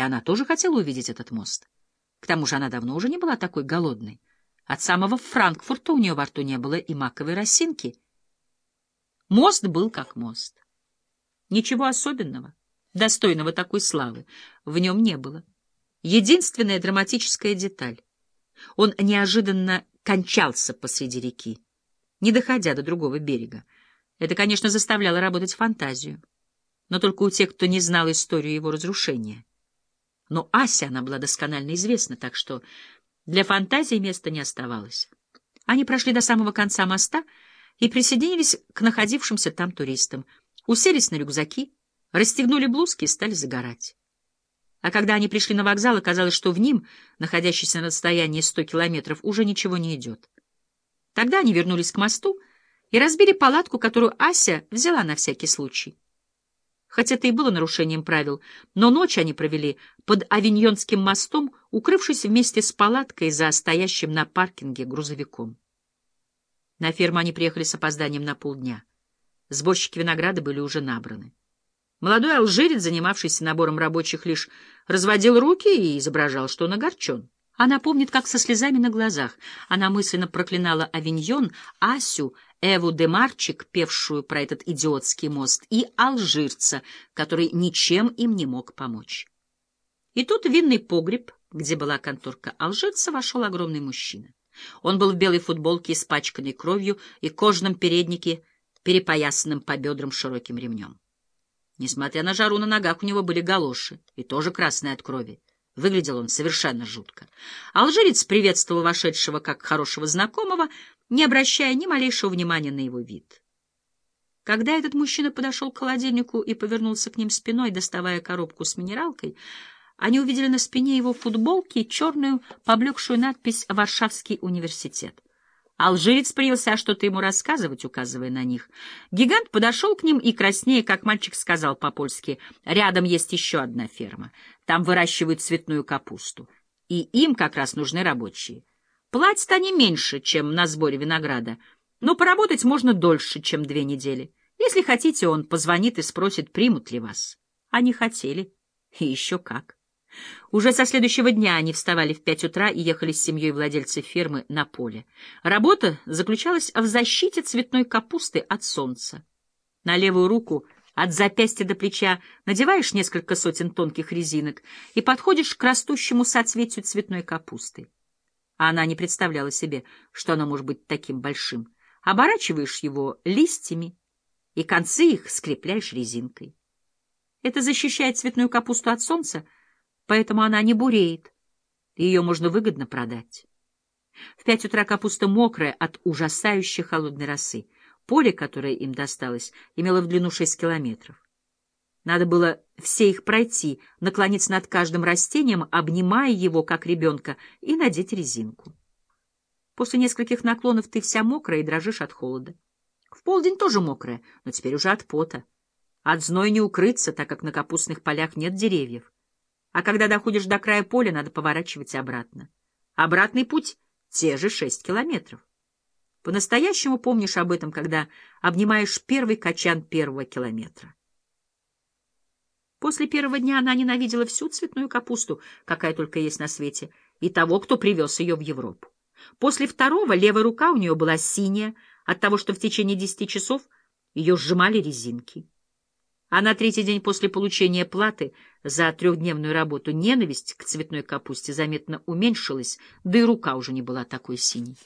и она тоже хотела увидеть этот мост. К тому же она давно уже не была такой голодной. От самого Франкфурта у нее во рту не было и маковой росинки. Мост был как мост. Ничего особенного, достойного такой славы, в нем не было. Единственная драматическая деталь. Он неожиданно кончался посреди реки, не доходя до другого берега. Это, конечно, заставляло работать фантазию, но только у тех, кто не знал историю его разрушения. Но Ася она была досконально известна, так что для фантазии места не оставалось. Они прошли до самого конца моста и присоединились к находившимся там туристам, уселись на рюкзаки, расстегнули блузки и стали загорать. А когда они пришли на вокзал, оказалось, что в ним, находящийся на расстоянии 100 километров, уже ничего не идет. Тогда они вернулись к мосту и разбили палатку, которую Ася взяла на всякий случай. Хотя это и было нарушением правил, но ночь они провели под Авиньонским мостом, укрывшись вместе с палаткой за стоящим на паркинге грузовиком. На ферму они приехали с опозданием на полдня. Сборщики винограда были уже набраны. Молодой алжирец, занимавшийся набором рабочих, лишь разводил руки и изображал, что он огорчен. Она помнит, как со слезами на глазах она мысленно проклинала Авиньон, Асю, Эву де Марчик, певшую про этот идиотский мост, и алжирца, который ничем им не мог помочь. И тут в винный погреб, где была конторка алжирца, вошел огромный мужчина. Он был в белой футболке, испачканной кровью, и кожаном переднике, перепоясанном по бедрам широким ремнем. Несмотря на жару, на ногах у него были галоши, и тоже красные от крови. Выглядел он совершенно жутко. Алжирец приветствовал вошедшего как хорошего знакомого, не обращая ни малейшего внимания на его вид. Когда этот мужчина подошел к холодильнику и повернулся к ним спиной, доставая коробку с минералкой, они увидели на спине его футболки черную поблекшую надпись «Варшавский университет». Алжирец принялся что-то ему рассказывать, указывая на них. Гигант подошел к ним и, краснее, как мальчик сказал по-польски, «Рядом есть еще одна ферма. Там выращивают цветную капусту. И им как раз нужны рабочие. Платят они меньше, чем на сборе винограда, но поработать можно дольше, чем две недели. Если хотите, он позвонит и спросит, примут ли вас. Они хотели. И еще как. Уже со следующего дня они вставали в пять утра и ехали с семьей владельцев фермы на поле. Работа заключалась в защите цветной капусты от солнца. На левую руку от запястья до плеча надеваешь несколько сотен тонких резинок и подходишь к растущему соцветию цветной капусты. А она не представляла себе, что оно может быть таким большим. Оборачиваешь его листьями и концы их скрепляешь резинкой. Это защищает цветную капусту от солнца, поэтому она не буреет, ее можно выгодно продать. В пять утра капуста мокрая от ужасающей холодной росы. Поле, которое им досталось, имело в длину шесть километров. Надо было все их пройти, наклониться над каждым растением, обнимая его, как ребенка, и надеть резинку. После нескольких наклонов ты вся мокрая и дрожишь от холода. В полдень тоже мокрая, но теперь уже от пота. От зной не укрыться, так как на капустных полях нет деревьев. А когда доходишь до края поля, надо поворачивать обратно. Обратный путь — те же шесть километров. По-настоящему помнишь об этом, когда обнимаешь первый качан первого километра. После первого дня она ненавидела всю цветную капусту, какая только есть на свете, и того, кто привез ее в Европу. После второго левая рука у нее была синяя от того, что в течение десяти часов ее сжимали резинки. А на третий день после получения платы за трехдневную работу ненависть к цветной капусте заметно уменьшилась, да и рука уже не была такой синей.